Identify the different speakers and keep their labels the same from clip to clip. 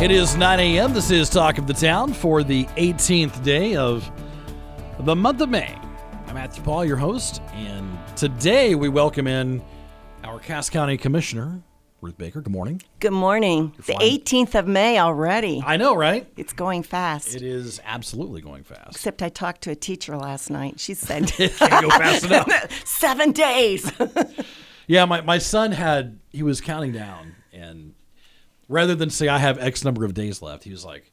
Speaker 1: It is 9 a.m. This is Talk of the Town for the 18th day of the month of May. I'm Matthew Paul, your host, and today we welcome in our Cass County Commissioner, Ruth Baker. Good morning.
Speaker 2: Good morning. The 18th of May already.
Speaker 1: I know, right?
Speaker 2: It's going fast.
Speaker 1: It is absolutely going fast.
Speaker 2: Except I talked to a teacher last night. She said
Speaker 1: Can't go fast enough.
Speaker 2: seven days.
Speaker 1: Yeah, my, my son had, he was counting down, and rather than say, I have X number of days left, he was like,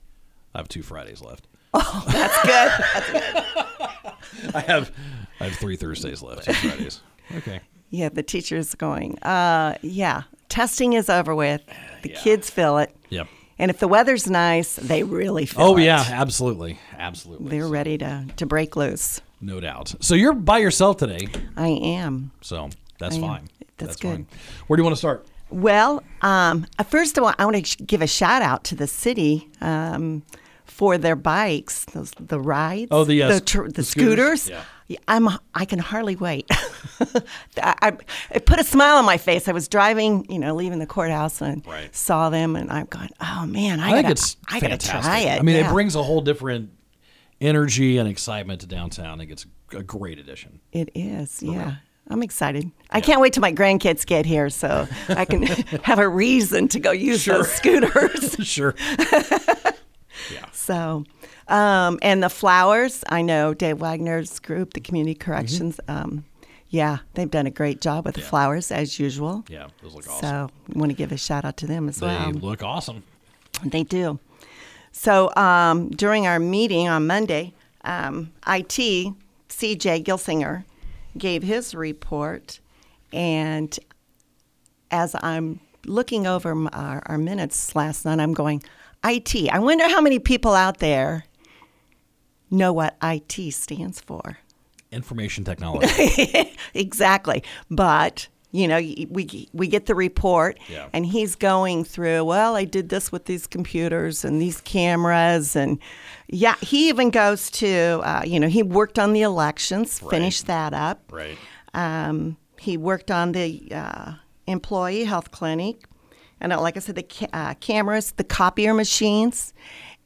Speaker 1: I have two Fridays left.
Speaker 2: Oh, that's good.
Speaker 1: I have I have three Thursdays left, two Fridays. Okay.
Speaker 2: Yeah, the teacher's going, uh, yeah, testing is over with. The
Speaker 1: Yeah.
Speaker 2: kids feel it.
Speaker 1: Yep.
Speaker 2: And if the weather's nice, they really feel it.
Speaker 1: Oh
Speaker 2: it.
Speaker 1: yeah, absolutely, absolutely.
Speaker 2: They're ready to, to break loose.
Speaker 1: No doubt. So you're by yourself today,
Speaker 2: I am.
Speaker 1: so that's
Speaker 2: I am.
Speaker 1: fine.
Speaker 2: That's good.
Speaker 1: fine. Where do you want to start?
Speaker 2: Well, um, uh, first of all, I want to give a shout out to the city um, for their bikes, those, the rides.
Speaker 1: Oh, the, uh,
Speaker 2: the, tr- the,
Speaker 1: the scooters?
Speaker 2: scooters.
Speaker 1: Yeah.
Speaker 2: I'm. I can hardly wait. I, I, it put a smile on my face. I was driving, you know, leaving the courthouse and
Speaker 1: Right.
Speaker 2: saw them, and I'm going, "Oh man, I,
Speaker 1: I think
Speaker 2: gotta,
Speaker 1: it's
Speaker 2: I gotta try it."
Speaker 1: I mean,
Speaker 2: yeah.
Speaker 1: it brings a whole different energy and excitement to downtown. I think it's a great addition.
Speaker 2: It is, yeah. I'm excited. I can't wait till my grandkids get here so I can have a reason to go use those scooters.
Speaker 1: sure. yeah.
Speaker 2: So, um, and the flowers, I know Dave Wagner's group, the Community Corrections, um, yeah, they've done a great job with the flowers as usual.
Speaker 1: Yeah, those look awesome.
Speaker 2: So, I want to give a shout out to them as
Speaker 1: they
Speaker 2: well.
Speaker 1: They look awesome.
Speaker 2: They do. So, um, during our meeting on Monday, um, IT, CJ Gilsinger, gave his report. And as I'm looking over our, our minutes last night, I'm going, IT. I wonder how many people out there know what IT stands for.
Speaker 1: Information technology.
Speaker 2: exactly. But you know, we we get the report,
Speaker 1: Yeah.
Speaker 2: and he's going through. Well, I did this with these computers and these cameras, and yeah, he even goes to. Uh, you know, he worked on the elections, finished that up.
Speaker 1: right.
Speaker 2: Um, he worked on the uh, employee health clinic, and uh, like I said, the ca- uh, cameras, the copier machines,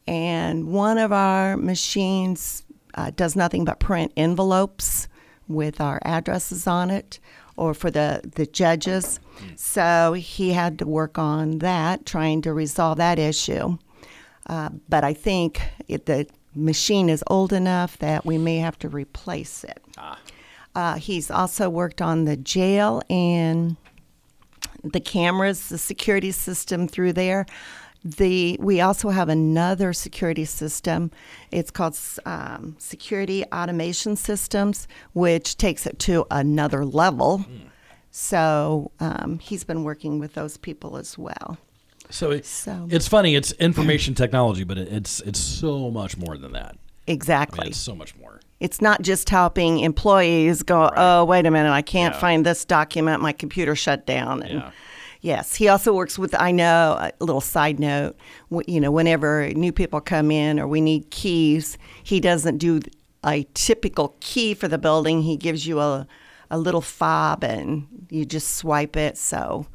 Speaker 2: and one of our machines uh, does nothing but print envelopes with our addresses on it, or for the the judges. So he had to work on that, trying to resolve that issue. Uh, but I think it, the machine is old enough that we may have to replace it. Uh, he's also worked on the jail and the cameras, the security system through there. The we also have another security system. It's called um, Security Automation Systems, which takes it to another level. So um, he's been working with those people as well.
Speaker 1: So, it,
Speaker 2: So-
Speaker 1: it's funny. It's information technology, but it, it's it's so much more than that. I
Speaker 2: Exactly.
Speaker 1: mean, it's so much more.
Speaker 2: It's not just helping employees go, oh, wait a minute, I can't
Speaker 1: Yeah.
Speaker 2: find this document, my computer shut down. And
Speaker 1: Yeah.
Speaker 2: Yes, he also works with, I know, a little side note, you know, whenever new people come in or we need keys, he doesn't do a typical key for the building. He gives you a, a little fob and you just swipe it. So,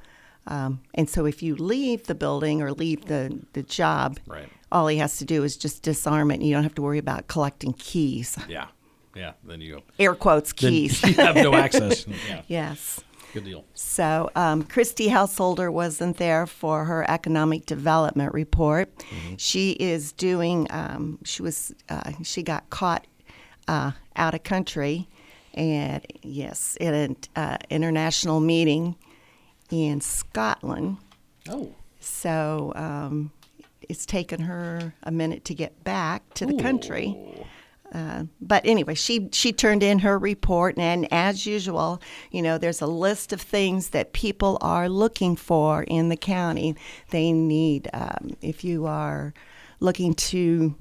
Speaker 2: um, and so if you leave the building or leave the, the job,
Speaker 1: Right.
Speaker 2: all he has to do is just disarm it and you don't have to worry about collecting keys.
Speaker 1: Yeah. Yeah. Then you
Speaker 2: Air quotes,
Speaker 1: then
Speaker 2: keys.
Speaker 1: you have no access. Yeah.
Speaker 2: yes.
Speaker 1: Good deal.
Speaker 2: So, um, Christy Householder wasn't there for her economic development report. She is doing. Um, she was. Uh, she got caught uh, out of country, and yes, at an uh, international meeting in Scotland.
Speaker 1: Oh.
Speaker 2: So um, it's taken her a minute to get back to the country. Uh, but anyway, she she turned in her report, and as usual, you know, there's a list of things that people are looking for in the county. They need, um, if you are looking to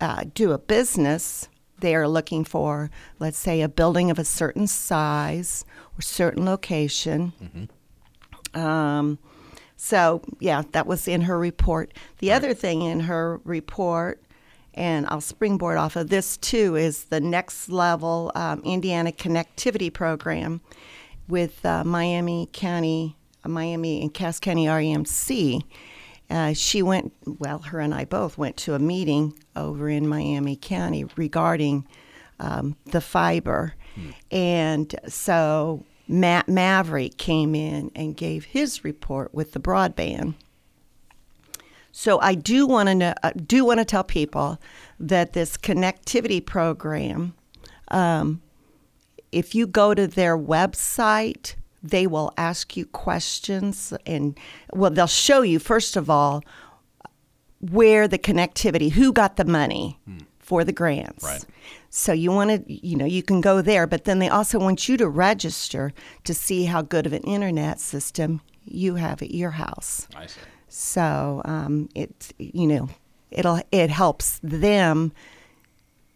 Speaker 2: uh, do a business, they are looking for, let's say, a building of a certain size or certain location. Um, so, yeah, that was in her report. The other thing in her report, and I'll springboard off of this too, is the next level um, Indiana connectivity program with uh, Miami County, uh, Miami and Cass County REMC. Uh, she went, well, her and I both went to a meeting over in Miami County regarding um, the fiber. And so Matt Maverick came in and gave his report with the broadband. So I do want to know, uh, do want to tell people that this connectivity program, um, if you go to their website, they will ask you questions and well, they'll show you first of all where the connectivity, who got the money for the grants.
Speaker 1: Right.
Speaker 2: So you want to, you know, you can go there, but then they also want you to register to see how good of an internet system you have at your house.
Speaker 1: I see.
Speaker 2: So um, it, you know, it'll it helps them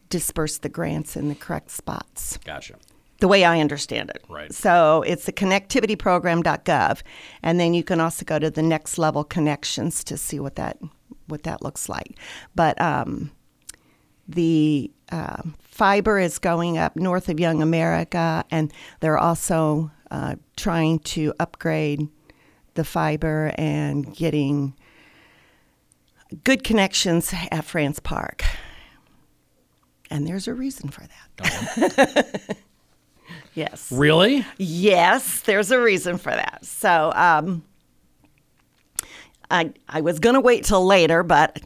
Speaker 2: disperse the grants in the correct spots
Speaker 1: Gotcha.
Speaker 2: the way I understand it.
Speaker 1: Right.
Speaker 2: So it's the connectivityprogram.gov, and then you can also go to the next level connections to see what that what that looks like. But um, the uh, fiber is going up north of Young America, and they're also uh, trying to upgrade the fiber and getting good connections at France Park. And there's a reason for that. yes.
Speaker 1: Really?
Speaker 2: Yes, there's a reason for that. So um, I I was gonna wait till later, but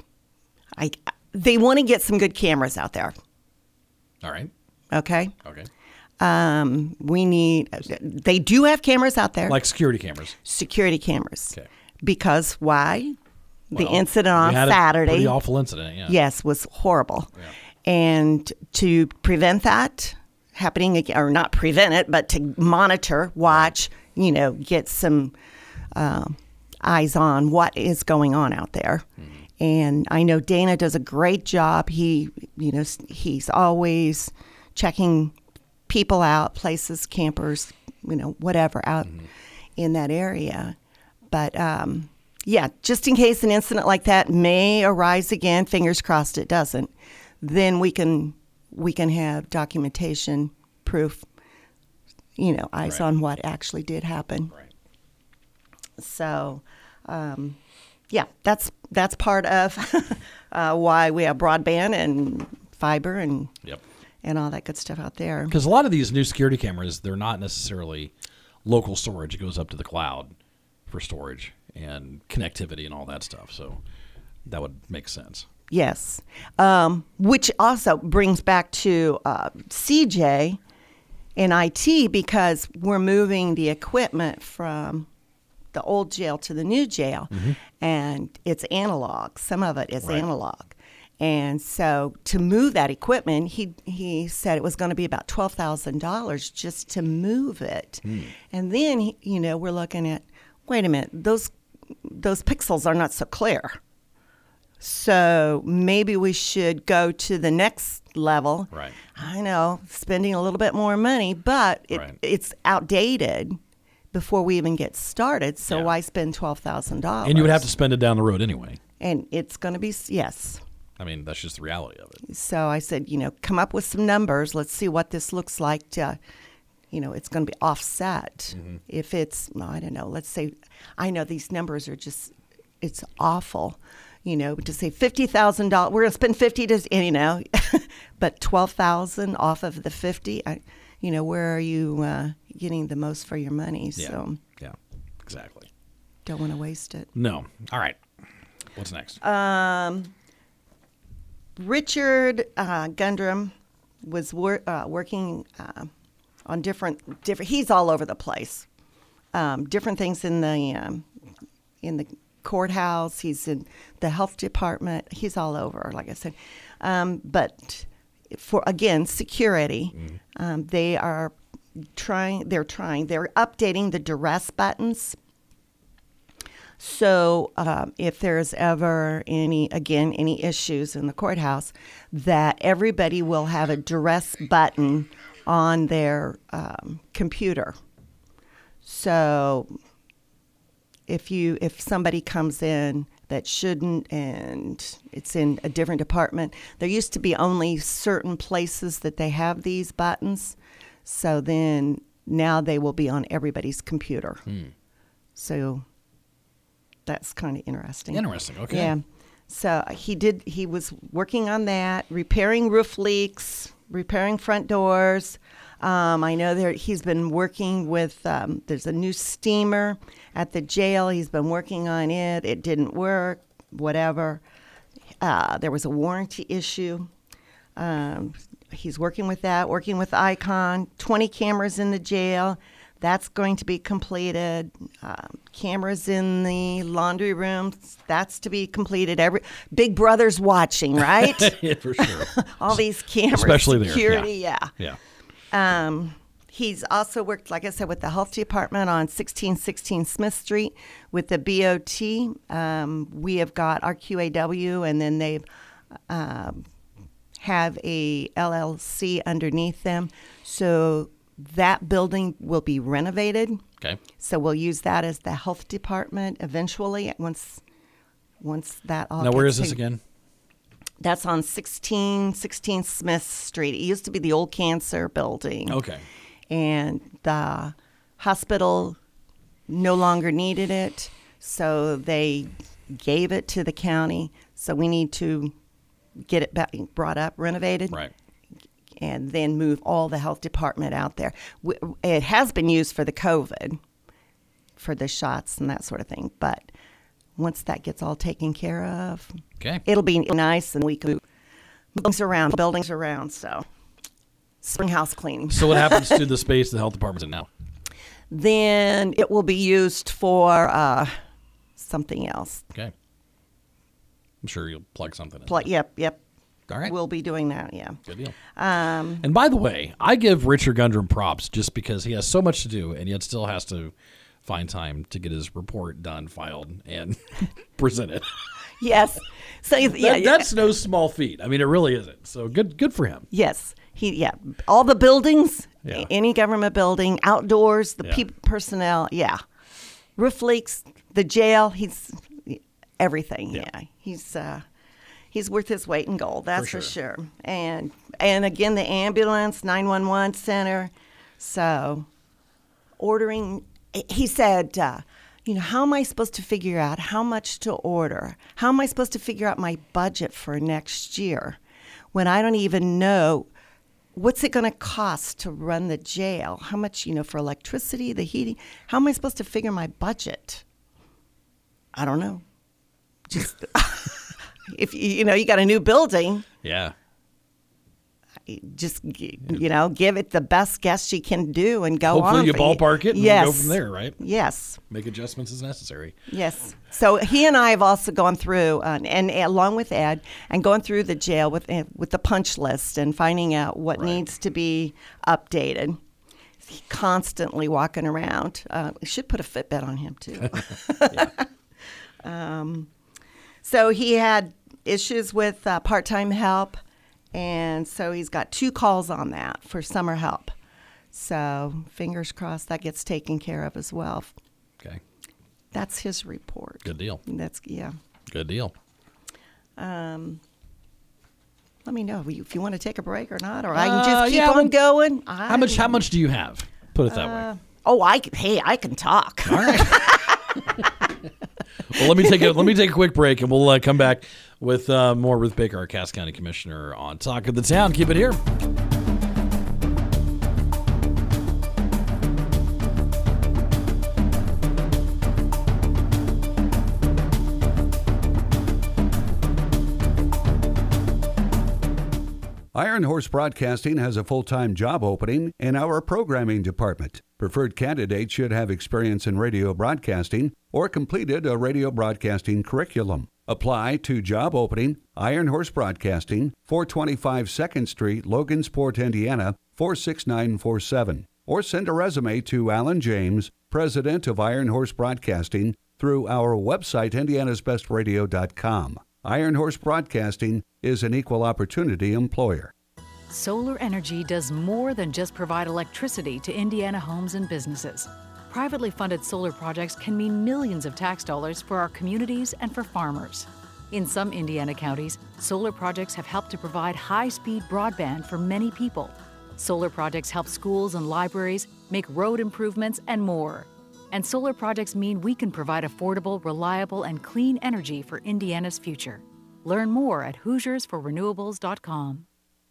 Speaker 2: I they want to get some good cameras out there.
Speaker 1: All right.
Speaker 2: Okay,
Speaker 1: Okay.
Speaker 2: Um, we need. They do have cameras out there,
Speaker 1: Like security cameras.
Speaker 2: security cameras.
Speaker 1: Okay.
Speaker 2: Because why? The
Speaker 1: Well,
Speaker 2: incident on Saturday.
Speaker 1: Pretty awful incident. Yeah.
Speaker 2: yes, was horrible. And to prevent that happening again, or not prevent it, but to monitor, watch, you know, get some um eyes on what is going on out there. And I know Dana does a great job. He, you know, he's always checking people out, places, campers, you know, whatever out in that area. But um, yeah, just in case an incident like that may arise again, fingers crossed it doesn't, then we can we can have documentation, proof, you know, eyes
Speaker 1: Right.
Speaker 2: on what actually did happen.
Speaker 1: Right.
Speaker 2: So, um, yeah, that's that's part of uh, why we have broadband and fiber and
Speaker 1: Yep.
Speaker 2: And all that good stuff out there.
Speaker 1: Because a lot of these new security cameras, they're not necessarily local storage. It goes up to the cloud for storage and connectivity and all that stuff. So that would make sense.
Speaker 2: Yes, um, which also brings back to uh, CJ in IT because we're moving the equipment from the old jail to the new jail, and it's analog. Some of it is
Speaker 1: Right.
Speaker 2: analog. And so to move that equipment, he he said it was going to be about twelve thousand dollars just to move it. Hmm. And then he- you know we're looking at, wait a minute, those those pixels are not so clear. So maybe we should go to the next level.
Speaker 1: Right.
Speaker 2: I know, spending a little bit more money, but it,
Speaker 1: Right.
Speaker 2: it's outdated before we even get started. So
Speaker 1: Yeah.
Speaker 2: why spend twelve thousand dollars?
Speaker 1: And you would have to spend it down the road anyway.
Speaker 2: And it's going to be yes.
Speaker 1: I mean, that's just the reality of it.
Speaker 2: So I said, you know, come up with some numbers. Let's see what this looks like. To, you know, it's going to be offset. If it's, well, I don't know. Let's say, I know these numbers are just, it's awful. You know, to say fifty thousand dollars, we're going to spend fifty to, you know, but twelve thousand off of the fifty. I, you know, where are you uh, getting the most for your money?
Speaker 1: Yeah.
Speaker 2: So
Speaker 1: Yeah. Exactly.
Speaker 2: don't want to waste it.
Speaker 1: No. All right. What's next?
Speaker 2: Richard uh, Gundrum was wor- uh, working uh, on different different. He's all over the place. Um, different things in the um, in the courthouse. He's in the health department. He's all over. Like I said, um, but for again security, um, they are trying. They're trying. They're updating the duress buttons So um, if there's ever any, again, any issues in the courthouse, that everybody will have a duress button on their um, computer. So if you if somebody comes in that shouldn't and it's in a different department, there used to be only certain places that they have these buttons. So then now they will be on everybody's computer. So that's kind of interesting.
Speaker 1: Interesting. Okay.
Speaker 2: Yeah. So he did. He was working on that, repairing roof leaks, repairing front doors. Um, I know there. He's been working with. Um, there's a new steamer at the jail. He's been working on it. It didn't work. Whatever. Uh, there was a warranty issue. Um, he's working with that. Working with Icon. Twenty cameras in the jail. That's going to be completed. Um, cameras in the laundry rooms. That's to be completed. Every Big Brother's watching, right?
Speaker 1: yeah, for sure.
Speaker 2: All these cameras,
Speaker 1: Especially there,
Speaker 2: security, yeah.
Speaker 1: yeah.
Speaker 2: Um, he's also worked, like I said, with the health department on 1616 Smith Street with the BOT. Um, we have got our QAW, and then they um, have a LLC underneath them. So that building will be renovated.
Speaker 1: Okay.
Speaker 2: So we'll use that as the health department eventually once once that all.
Speaker 1: Now, where is this again?
Speaker 2: That's on 16, 16 Smith Street. It used to be the old cancer building.
Speaker 1: Okay.
Speaker 2: And the hospital no longer needed it, so they gave it to the county. So we need to get it back, brought up, renovated,
Speaker 1: Right.
Speaker 2: And then move all the health department out there. It has been used for the COVID, for the shots and that sort of thing, but once that gets all taken care of,
Speaker 1: Okay.
Speaker 2: it'll be nice and we can move things around, buildings around. So, spring house cleaning.
Speaker 1: So what happens to the space the health department's in now?
Speaker 2: Then it will be used for uh, something else.
Speaker 1: Okay. I'm sure you'll plug something in.
Speaker 2: Pl- yep, yep.
Speaker 1: All right.
Speaker 2: We'll be doing that. Yeah.
Speaker 1: Good deal.
Speaker 2: Um,
Speaker 1: And by the way, I give Richard Gundrum props just because he has so much to do and yet still has to find time to get his report done, filed, and presented.
Speaker 2: yes. So yeah,
Speaker 1: That- that's no small feat. I mean, it really isn't. So good, good for him.
Speaker 2: yes. He yeah. All the buildings,
Speaker 1: Yeah.
Speaker 2: any government building, outdoors, the
Speaker 1: Yeah.
Speaker 2: peop personnel. Yeah. Roof leaks, the jail. He's everything.
Speaker 1: Yeah.
Speaker 2: Yeah. He's uh, he's worth his weight in gold. That's
Speaker 1: For
Speaker 2: for
Speaker 1: sure.
Speaker 2: sure. And and again, the ambulance, nine one one center. So ordering. He said. Uh, you know, how am I supposed to figure out how much to order? How am I supposed to figure out my budget for next year when I don't even know what's it going to cost to run the jail? How much, you know, for electricity, the heating? How am I supposed to figure my budget? I don't know. Just if you know, you got a new building,
Speaker 1: Yeah.
Speaker 2: just you know, give it the best guess you can do and go
Speaker 1: Hopefully
Speaker 2: on.
Speaker 1: you ballpark it and
Speaker 2: yes.
Speaker 1: go from there, right?
Speaker 2: Yes.
Speaker 1: Make adjustments as necessary.
Speaker 2: Yes. So he and I have also gone through, uh, and along with Ed, and going through the jail with uh, with the punch list and finding out what
Speaker 1: Right.
Speaker 2: needs to be updated. He's constantly walking around. Uh, we should put a Fitbit on him too. um, so he had issues with uh, part time help, and so he's got two calls on that for summer help. So fingers crossed that gets taken care of as well.
Speaker 1: Okay.
Speaker 2: That's his report.
Speaker 1: Good deal.
Speaker 2: That's yeah.
Speaker 1: Good deal.
Speaker 2: Um, Let me know if you want to take a break or not, or I can
Speaker 1: Uh,
Speaker 2: just keep
Speaker 1: yeah,
Speaker 2: on
Speaker 1: well,
Speaker 2: going.
Speaker 1: How much? How much do you have? Put it that way.
Speaker 2: Oh, I can, hey, I can talk.
Speaker 1: All right. well, let me take a let me take a quick break, and we'll uh, come back with uh, more Ruth Baker, our Cass County Commissioner, on Talk of the Town. Keep it here.
Speaker 3: Iron Horse Broadcasting has a full time job opening in our programming department. Preferred candidates should have experience in radio broadcasting or completed a radio broadcasting curriculum. Apply to job opening Iron Horse Broadcasting, 425 2nd Street, Logansport, Indiana 46947. Or send a resume to Alan James, President of Iron Horse Broadcasting, through our website, indianasbestradio.com. Iron Horse Broadcasting is an equal opportunity employer.
Speaker 4: Solar energy does more than just provide electricity to Indiana homes and businesses. Privately funded solar projects can mean millions of tax dollars for our communities and for farmers. In some Indiana counties, solar projects have helped to provide high speed broadband for many people. Solar projects help schools and libraries make road improvements and more. And solar projects mean we can provide affordable, reliable, and clean energy for Indiana's future. Learn more at HoosiersForRenewables.com.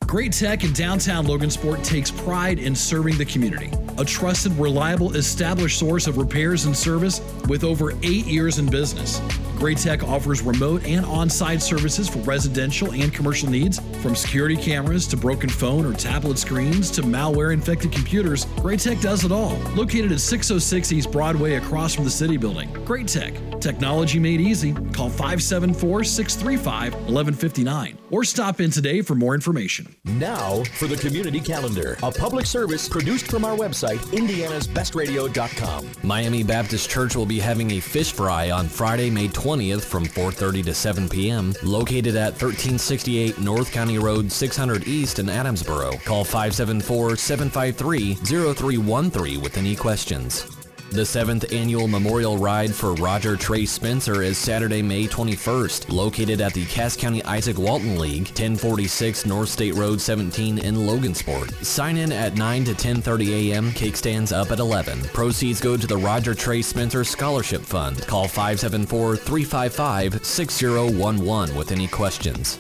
Speaker 1: Great Tech in downtown Logansport takes pride in serving the community. A trusted, reliable, established source of repairs and service with over eight years in business. Great Tech offers remote and on site services for residential and commercial needs, from security cameras to broken phone or tablet screens to malware infected computers. Great Tech does it all. Located at 606 East Broadway across from the City Building. Great Tech, technology made easy. Call 574 635 1159 or stop in today for more information.
Speaker 5: Now for the community calendar, a public service produced from our website, indianasbestradio.com.
Speaker 6: Miami Baptist Church will be having a fish fry on Friday, May 20th from 4:30 to 7 p.m. located at 1368 North County Road 600 East in Adamsboro. Call 574-753-0313 with any questions. The seventh annual memorial ride for Roger Trey Spencer is Saturday, May 21st, located at the Cass County Izaak Walton League, 1046 North State Road 17 in Logansport. Sign in at 9 to 10:30 a.m. Kickstands up at 11. Proceeds go to the Roger Trey Spencer Scholarship Fund. Call 574-355-6011 with any questions.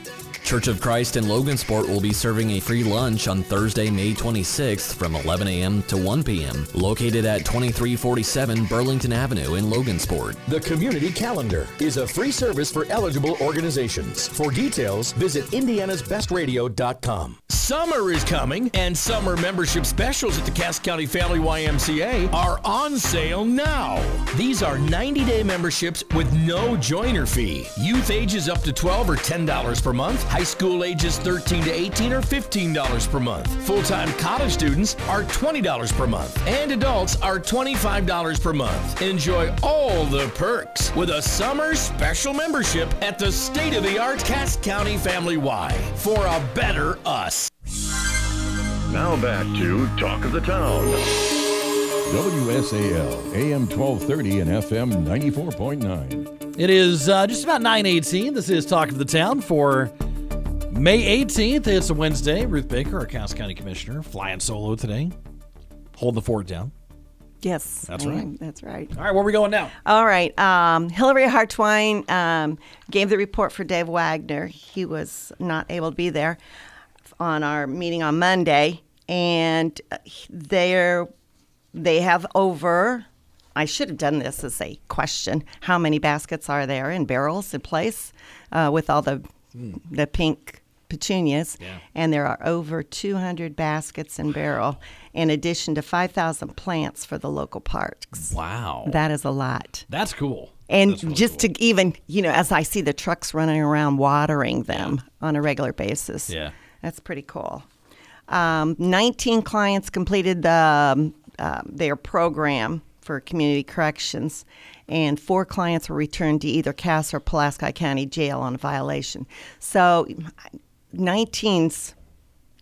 Speaker 6: Church of Christ in Logansport will be serving a free lunch on Thursday, May 26th from 11 a.m. to 1 p.m., located at 2347 Burlington Avenue in Logansport.
Speaker 5: The community calendar is a free service for eligible organizations. For details, visit indianasbestradio.com. Summer is coming, and summer membership specials at the Cass County Family YMCA are on sale now. These are 90 day memberships with no joiner fee. Youth ages up to 12 or $10 per month. High school ages 13 to 18 are $15 per month. Full time college students are $20 per month. And adults are $25 per month. Enjoy all the perks with a summer special membership at the state of the art Cass County Family Y for a better us.
Speaker 7: Now back to Talk of the Town.
Speaker 8: WSAL, AM 1230 and FM 94.9.
Speaker 1: It is uh, just about 918. This is Talk of the Town for May 18th. It's a Wednesday. Ruth Baker, our Cass County Commissioner, flying solo today. Hold the fort down.
Speaker 2: Yes.
Speaker 1: That's
Speaker 2: I
Speaker 1: right.
Speaker 2: am. That's right.
Speaker 1: All right, where are we going now?
Speaker 2: All right. Um, Hillary Hartwine um, gave the report for Dave Wagner. He was not able to be there on our meeting on Monday, and uh, they're they have over. I should have done this as a question. How many baskets are there in barrels in place uh, with all the the pink petunias? And there are over 200 baskets in barrel, in addition to 5,000 plants for the local parks.
Speaker 1: Wow.
Speaker 2: That is a lot.
Speaker 1: That's cool.
Speaker 2: And
Speaker 1: That's really
Speaker 2: just
Speaker 1: cool.
Speaker 2: to even, you know, as I see the trucks running around watering them on a regular basis.
Speaker 1: Yeah.
Speaker 2: That's pretty cool. Um, 19 clients completed the, um, uh, their program for community corrections, and four clients were returned to either Cass or Pulaski County Jail on a violation. So 19's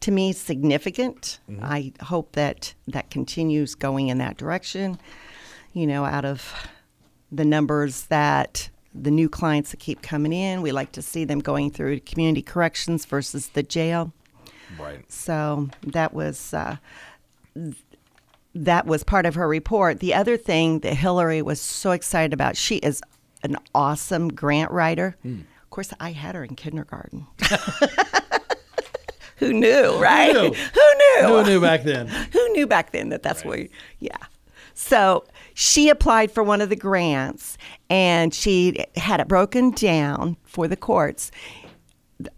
Speaker 2: to me significant. I hope that that continues going in that direction. You know, out of the numbers that the new clients that keep coming in, we like to see them going through community corrections versus the jail.
Speaker 1: Right.
Speaker 2: So that was uh, that was part of her report. The other thing that Hillary was so excited about, she is an awesome grant writer. Of course, I had her in kindergarten. Who knew, right?
Speaker 1: knew?
Speaker 2: Who knew?
Speaker 1: Who knew back then?
Speaker 2: Who knew back then that that's where, yeah. So she applied for one of the grants and she had it broken down for the courts.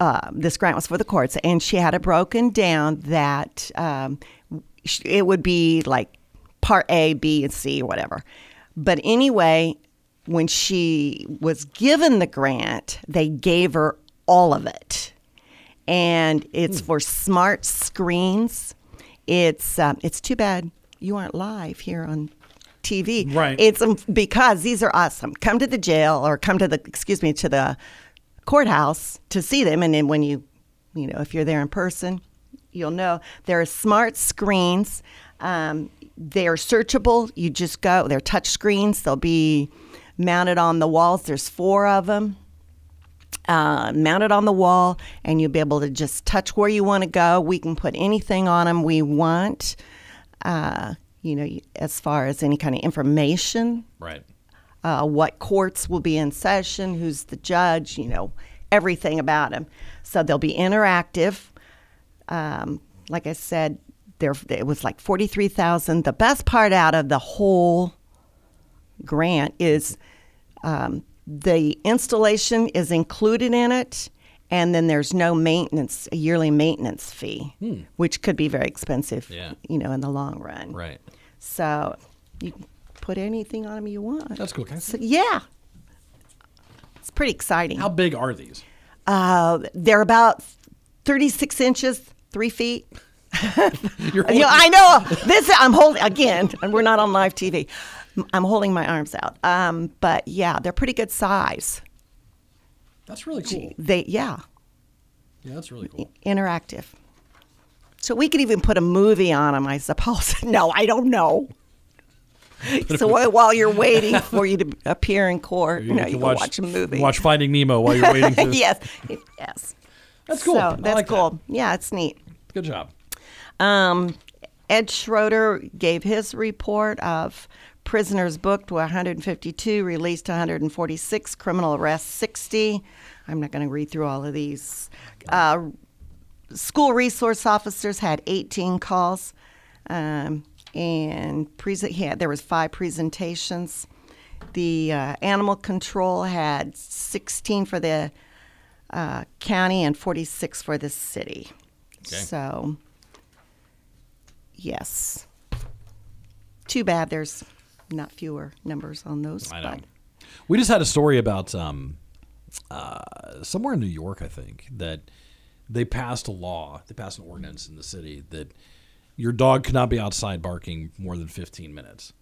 Speaker 2: Uh, this grant was for the courts, and she had it broken down that um, it would be like part A, B, and C, or whatever. But anyway, when she was given the grant, they gave her all of it and it's for smart screens. It's um, it's too bad you aren't live here on TV.
Speaker 1: Right.
Speaker 2: It's um, because these are awesome. Come to the jail or come to the excuse me to the courthouse to see them, and then when you, you know, if you're there in person, you'll know there are smart screens. Um, they are searchable. You just go. They're touch screens. They'll be mounted on the walls. There's four of them uh, mounted on the wall, and you'll be able to just touch where you want to go. We can put anything on them we want. Uh, you know, as far as any kind of information,
Speaker 1: Right.
Speaker 2: uh, what courts will be in session, who's the judge, you know, everything about them. So they'll be interactive. Um, like I said, there it was like forty three thousand. The best part out of the whole grant is um, the installation is included in it, and then there's no maintenance, a yearly maintenance fee, which could be very expensive,
Speaker 1: Hmm. Yeah.
Speaker 2: you know, in the long run.
Speaker 1: Right.
Speaker 2: So you can put anything on them you want.
Speaker 1: That's cool.
Speaker 2: So, yeah. It's pretty exciting.
Speaker 1: How big are these?
Speaker 2: Uh, they're about 36 inches, three feet.
Speaker 1: You're
Speaker 2: You know, I know this. I'm holding again. and We're not on live TV. I'm holding my arms out. Um, but yeah, they're pretty good size.
Speaker 1: That's really cool.
Speaker 2: They yeah,
Speaker 1: Yeah, that's really cool.
Speaker 2: interactive. So we could even put a movie on them, I suppose. no, I don't know. so while- while you're waiting for you to appear in court, you, know, you can watch, a movie.
Speaker 1: Watch Finding Nemo while you're waiting. To,
Speaker 2: yes, yes.
Speaker 1: That's cool.
Speaker 2: So that's
Speaker 1: like that.
Speaker 2: cool. Yeah, it's neat.
Speaker 1: Good job.
Speaker 2: Um, Ed Schroeder gave his report of prisoners booked were 152, released 146, criminal arrests 60. I'm not going to read through all of these. Uh, school resource officers had 18 calls, um, and prese- he had, there was five presentations. The uh, animal control had 16 for the uh, county and 46 for the city. So, yes. Too bad there's not fewer numbers on those.
Speaker 1: I know.
Speaker 2: but-
Speaker 1: We just had a story about um, uh, somewhere in New York, I think, that they passed a law, they passed an ordinance in the city that your dog cannot be outside barking more than 15 minutes.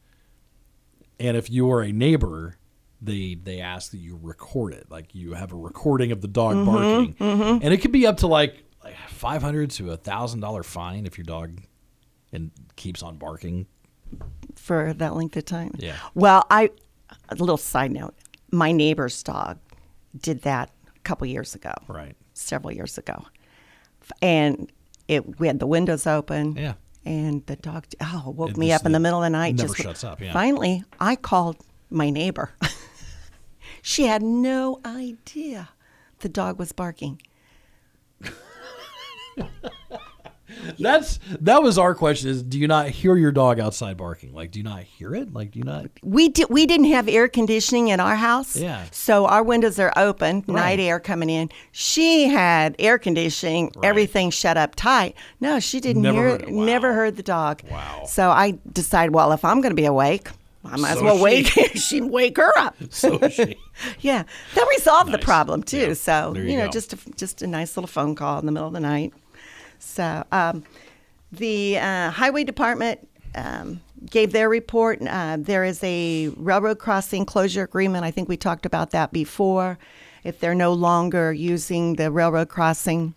Speaker 1: And if you are a neighbor, they they ask that you record it, like you have a recording of the dog
Speaker 2: Mm-hmm,
Speaker 1: barking, and it could be up to like, like 500 to a thousand dollar fine if your dog and keeps on barking.
Speaker 2: For that length of time.
Speaker 1: Yeah.
Speaker 2: Well, I a little side note. My neighbor's dog did that a couple years ago.
Speaker 1: Right.
Speaker 2: Several years ago. And it we had the windows open.
Speaker 1: Yeah.
Speaker 2: And the dog oh woke
Speaker 1: It
Speaker 2: me
Speaker 1: just
Speaker 2: up in the middle of the night.
Speaker 1: never
Speaker 2: just
Speaker 1: shuts up, yeah.
Speaker 2: Finally, I called my neighbor. she had no idea the dog was barking.
Speaker 1: That's that was our question: is do you not hear your dog outside barking? Like, do you not hear it? Like, do you not?
Speaker 2: We did. We didn't have air conditioning in our house.
Speaker 1: Yeah.
Speaker 2: So our windows are open, night air coming in. She had air conditioning, everything shut up tight. No, she didn't
Speaker 1: Never
Speaker 2: hear
Speaker 1: heard
Speaker 2: it.
Speaker 1: Wow.
Speaker 2: Never heard the dog.
Speaker 1: Wow.
Speaker 2: So I decided, well, if I'm going to be awake, I might as well
Speaker 1: she-
Speaker 2: wake. she wake her up.
Speaker 1: So she.
Speaker 2: Yeah, that resolved the problem too.
Speaker 1: Yeah.
Speaker 2: So
Speaker 1: There
Speaker 2: you,
Speaker 1: you
Speaker 2: know,
Speaker 1: go.
Speaker 2: just a, just a nice little phone call in the middle of the night. So um, the uh, highway department um, gave their report. Uh, there is a railroad crossing closure agreement. I think we talked about that before. If they're no longer using the railroad crossing,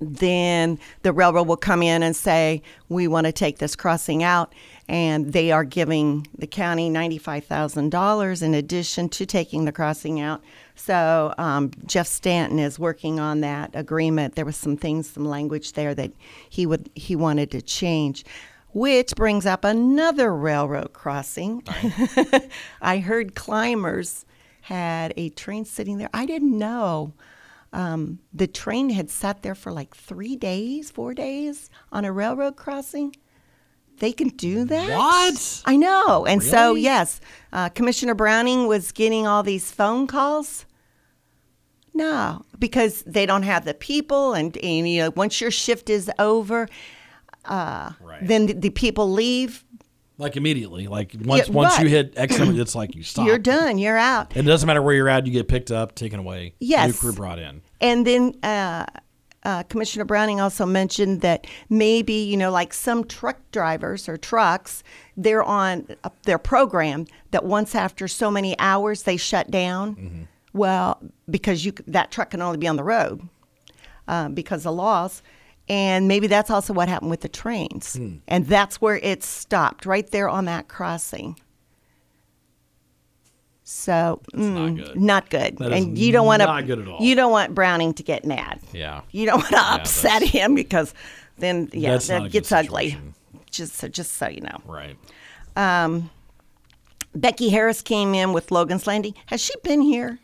Speaker 2: then the railroad will come in and say, We want to take this crossing out. And they are giving the county $95,000 in addition to taking the crossing out. So um, Jeff Stanton is working on that agreement. There was some things, some language there that he would he wanted to change. Which brings up another railroad crossing. I heard Clymers had a train sitting there. I didn't know um, the train had sat there for like three days, four days on a railroad crossing. They can do that.
Speaker 1: What?
Speaker 2: I know. And so, yes, uh, Commissioner Browning was getting all these phone calls. No, because they don't have the people, and, and you know, once your shift is over, uh,
Speaker 1: Right.
Speaker 2: then the, the people leave.
Speaker 1: Like immediately, like once
Speaker 2: Yeah,
Speaker 1: once you hit X number, it's like you stop.
Speaker 2: You're done. You're out.
Speaker 1: And it doesn't matter where you're at. You get picked up, taken away.
Speaker 2: Yes.
Speaker 1: New crew brought in.
Speaker 2: And then uh, uh, Commissioner Browning also mentioned that maybe you know, like some truck drivers or trucks, they're on uh, their program that once after so many hours they shut down. Well, because you that truck can only be on the road uh, because of laws. And maybe that's also what happened with the trains. And that's where it stopped, right there on that crossing. So
Speaker 1: not
Speaker 2: mm,
Speaker 1: good.
Speaker 2: not good.
Speaker 1: That is
Speaker 2: and you don't want to.
Speaker 1: not good at all.
Speaker 2: You don't want Browning to get mad.
Speaker 1: Yeah.
Speaker 2: You don't want to upset him because then yeah,
Speaker 1: That's
Speaker 2: that gets ugly. Just so, just so you know.
Speaker 1: Right.
Speaker 2: Becky Harris came in with Logan's Landing. Has she been here?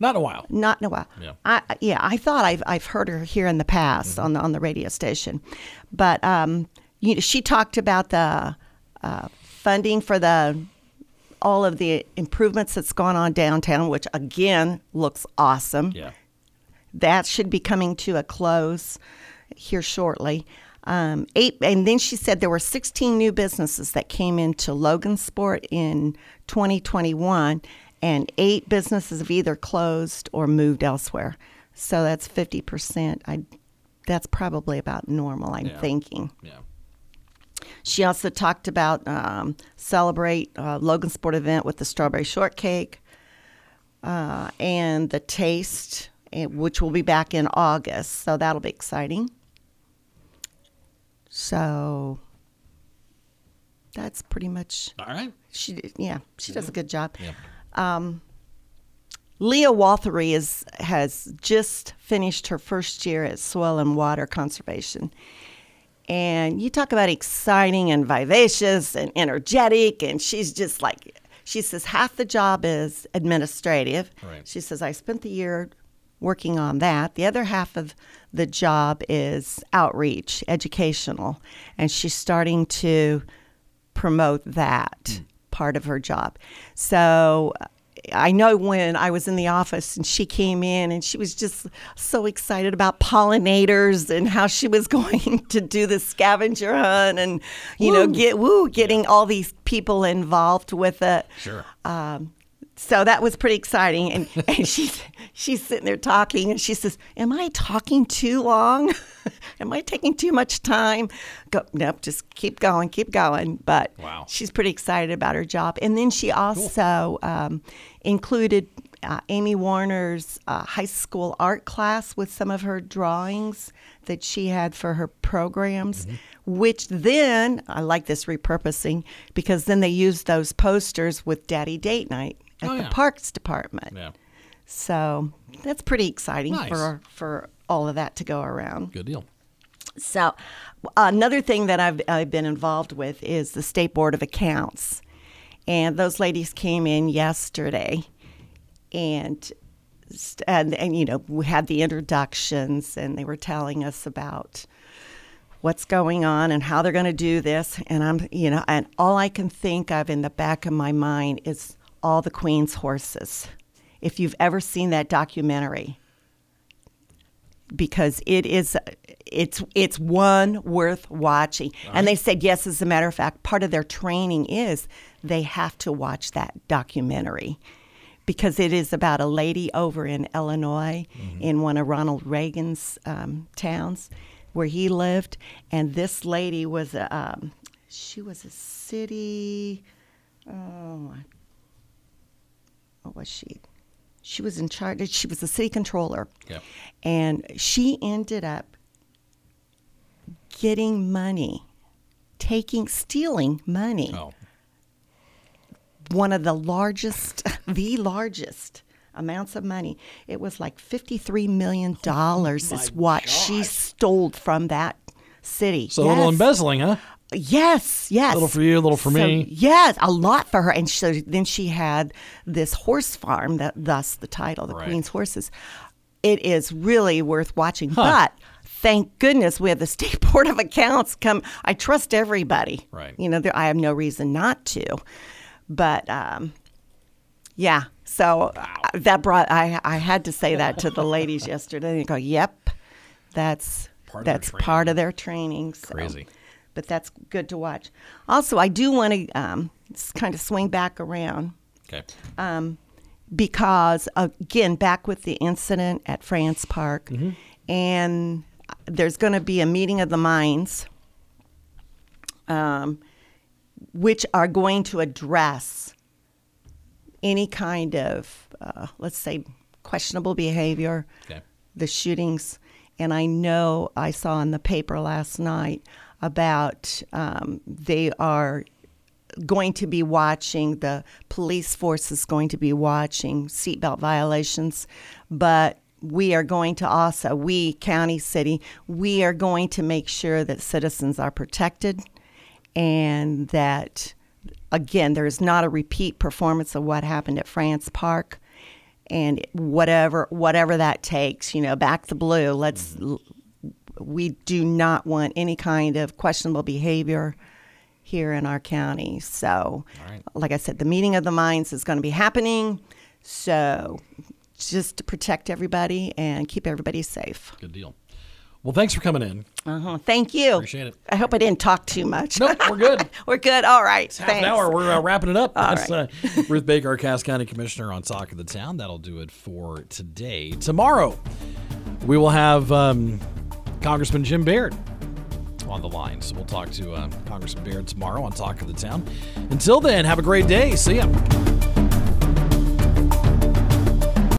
Speaker 1: Not in a while.
Speaker 2: Not in a while.
Speaker 1: Yeah.
Speaker 2: I, yeah, I thought I've, I've heard her here in the past
Speaker 1: Mm-hmm.
Speaker 2: on the on the radio station, but um, you know, she talked about the uh, funding for the all of the improvements that's gone on downtown, which again looks awesome.
Speaker 1: Yeah.
Speaker 2: That should be coming to a close here shortly. Um, eight, and then she said there were 16 new businesses that came into Logansport in 2021, and eight businesses have either closed or moved elsewhere. So that's 50 percent. I, that's probably about normal. I'm
Speaker 1: Yeah.
Speaker 2: thinking.
Speaker 1: Yeah.
Speaker 2: She also talked about um, celebrate uh, Logansport event with the strawberry shortcake uh, and the taste, which will be back in August. So that'll be exciting. So that's pretty much
Speaker 1: All right.
Speaker 2: she. Yeah, she does a good job.
Speaker 1: Yeah.
Speaker 2: Um, Leah Walthery is has just finished her first year at Soil and Water Conservation. And you talk about exciting and vivacious and energetic, and she's just like, she says half the job is administrative.
Speaker 1: Right.
Speaker 2: She says, I spent the year working on that. The other half of the job is outreach, educational. And she's starting to promote that part of her job. So I know when I was in the office and she came in and she was just so excited about pollinators and how she was going to do the scavenger hunt and you know get woo getting all these people involved with it.
Speaker 1: Sure.
Speaker 2: Um, so that was pretty exciting, and, and she's she's sitting there talking, and she says, "Am I talking too long? Am I taking too much time?" Go, nope, just keep going, keep going. But
Speaker 1: Wow.
Speaker 2: she's pretty excited about her job, and then she also um, included uh, Amy Warner's uh, high school art class with some of her drawings that she had for her programs. Which then I like this repurposing because then they used those posters with Daddy Date Night at
Speaker 1: Oh,
Speaker 2: the
Speaker 1: yeah.
Speaker 2: Parks Department.
Speaker 1: Yeah.
Speaker 2: So that's pretty exciting
Speaker 1: Nice.
Speaker 2: for for all of that to go around.
Speaker 1: Good deal.
Speaker 2: So, another thing that I've, I've been involved with is the State Board of Accounts. And those ladies came in yesterday and, and, and you know, we had the introductions and they were telling us about what's going on and how they're going to do this. And I'm, you know, and all I can think of in the back of my mind is all the Queen's horses. If you've ever seen that documentary, because it is it's it's one worth watching. And they said yes, as a matter of fact, part of their training is they have to watch that documentary because it is about a lady over in Illinois in one of Ronald Reagan's um, towns where he lived, and this lady was a um, she was a city. Oh, what was she? She was in charge. She was the city controller.
Speaker 1: Yep.
Speaker 2: And she ended up getting money, taking, stealing money.
Speaker 1: Oh.
Speaker 2: One of the largest, the largest amounts of money. It was like $53 million is oh what she stole from that city.
Speaker 1: So a little embezzling, huh?
Speaker 2: Yes, yes.
Speaker 1: A Little for you, a little for
Speaker 2: So,
Speaker 1: me.
Speaker 2: Yes, a lot for her. And so then she had this horse farm, that thus the title, the
Speaker 1: Right.
Speaker 2: Queen's Horses. It is really worth watching. But thank goodness we have the State Board of Accounts come. I trust everybody.
Speaker 1: Right.
Speaker 2: You know, there, I have no reason not to. But um, yeah, so uh, that brought. I I had to say that to the ladies yesterday. They go, "Yep, that's
Speaker 1: Part of their
Speaker 2: that's part
Speaker 1: training.
Speaker 2: of their training." So
Speaker 1: Crazy.
Speaker 2: But that's good to watch. Also, I do want to um, kind of swing back around
Speaker 1: Okay.
Speaker 2: because, again, back with the incident at France Park and there's going to be a meeting of the minds, um, which are going to address any kind of, uh, let's say, questionable behavior,
Speaker 1: Okay.
Speaker 2: the shootings. And I know I saw in the paper last night about um, they are going to be watching, the police force is going to be watching seatbelt violations, but we are going to also, we, county, city, we are going to make sure that citizens are protected and that, again, there is not a repeat performance of what happened at France Park. And whatever whatever that takes, you know, back the blue. Let's we do not want any kind of questionable behavior here in our county. So, like I said, the meeting of the minds is going to be happening. So, just to protect everybody and keep everybody safe.
Speaker 1: Good deal. Well, thanks for coming in.
Speaker 2: Uh-huh. Thank you.
Speaker 1: Appreciate it.
Speaker 2: I hope I didn't talk too much.
Speaker 1: Nope, we're good.
Speaker 2: we're good. All right.
Speaker 1: Half
Speaker 2: Thanks.
Speaker 1: an hour. We're uh, wrapping it up.
Speaker 2: All
Speaker 1: That's uh, Ruth Baker, our Cass County Commissioner on Talk of the Town. That'll do it for today. Tomorrow, we will have um, Congressman Jim Baird on the line. So we'll talk to uh, Congressman Baird tomorrow on Talk of the Town. Until then, have a great day. See ya.